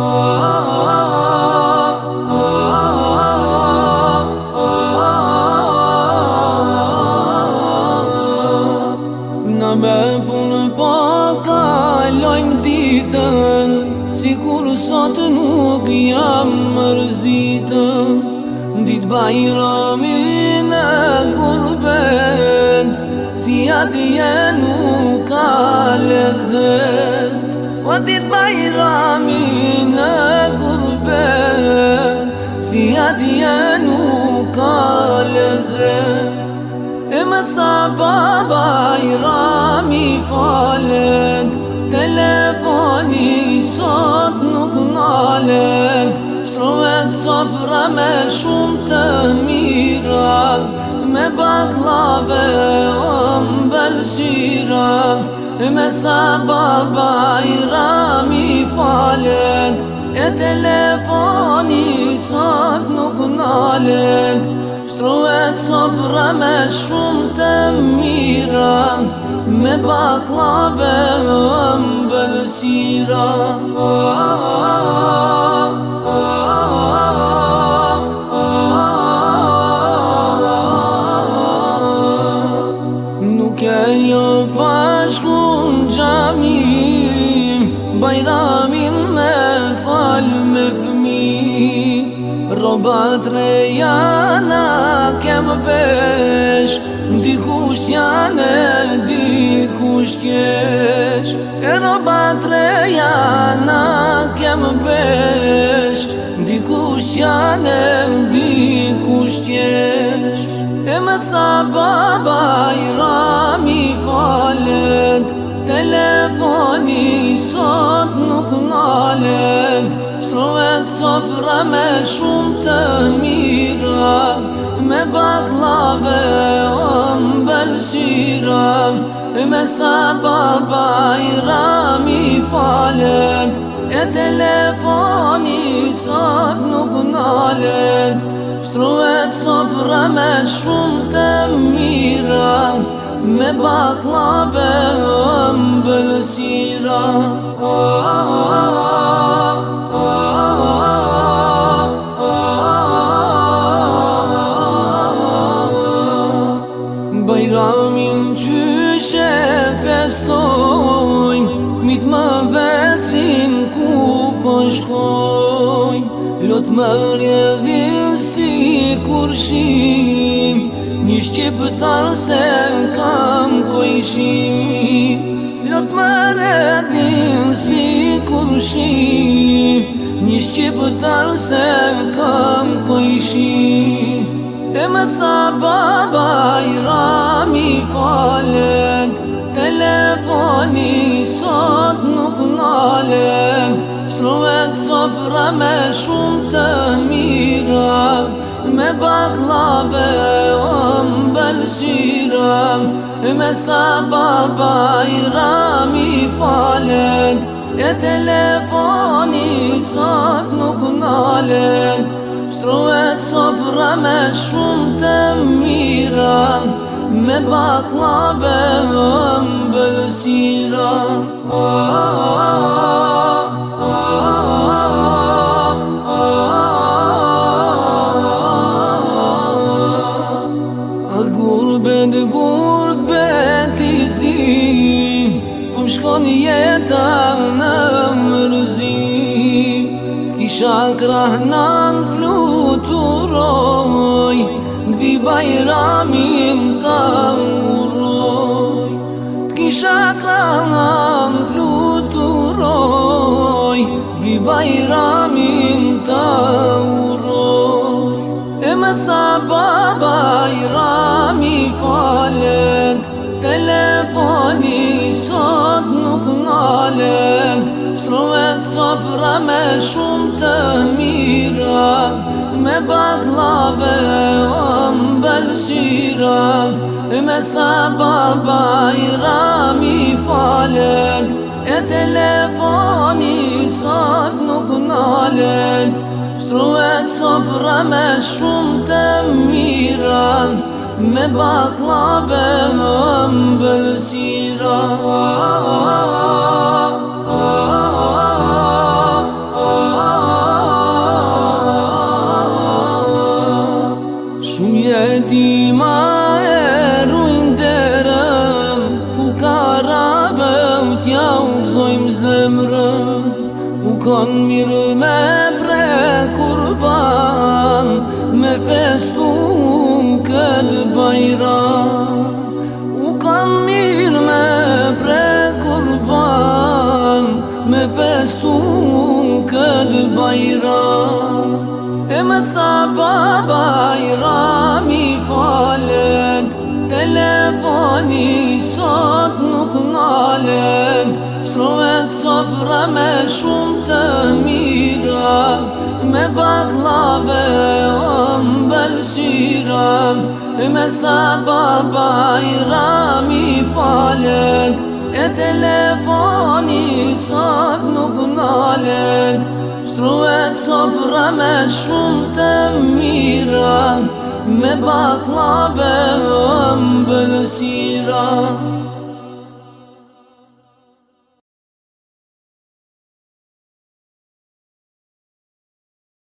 Në me punë po ka lojmë ditën Si kur sot nuk jam më rëzitën Ditë bajrami në kur Si atë nuk ka lezët O dit bajrami në gurben Si atje nuk ka lezen E mësa ba bajrami falen Telefoni sot nuk nalen Shtrohet sopra me shumë të mira Me baklave o Me sa baba i rami falet E telefoni sot nuk nalet Shtruet sopra me shumë të mira Me baklave më robët reja na kem pesh Ndi kusht dikush e di kusht kesh E robët reja na kem pesh Ndi kusht di E me sa baba i rami falet Telefoni sofra me shumë të mira Me baklave o më belshira Me sa baba i falet E telefoni sot nuk nalet Shtruet sofra me shumë të mira Me baklave o më belshira Oh, oh, oh, oh, oh. shkoj Lot më rjedhje si kur shim Një shqip se kam kojshim Lot më rjedhje si kur shim Një shqip se kam kojshim E me sa baba i rami fa sofra me shumë të mira Me baklave o më bëllëshira Me sababa i rami falen E telefoni sot nuk nalen Shtruet sofra me shumë të mira Me baklave o më bëllëshira oh, oh, oh, oh, oh. thon jeta në mërzi Kisha krah në në fluturoj Në dvi bajramim të uroj Kisha krah në në fluturoj Në dvi bajramim të uroj E më sa bajrami falet Telefoni sot falet Shtruhet sofra me shumë të mira Me baklave o mbelshira Me sababa i rami falet E telefoni sot nuk nalet Shtruhet sofra me shumë të mira Me baklave o mbelshira U kan mirë me pre kurban Me festu këtë bajra U kan mirë me pre kurban Me festu këtë bajra E me sa babajra mi falet Telefoni sot nuk naled Shtromet sofra me shumë ve on shiran me sa pa pa i rami falek e telefoni sot nuk nalek shtruet sofra me shumë të mira me baklave on shiran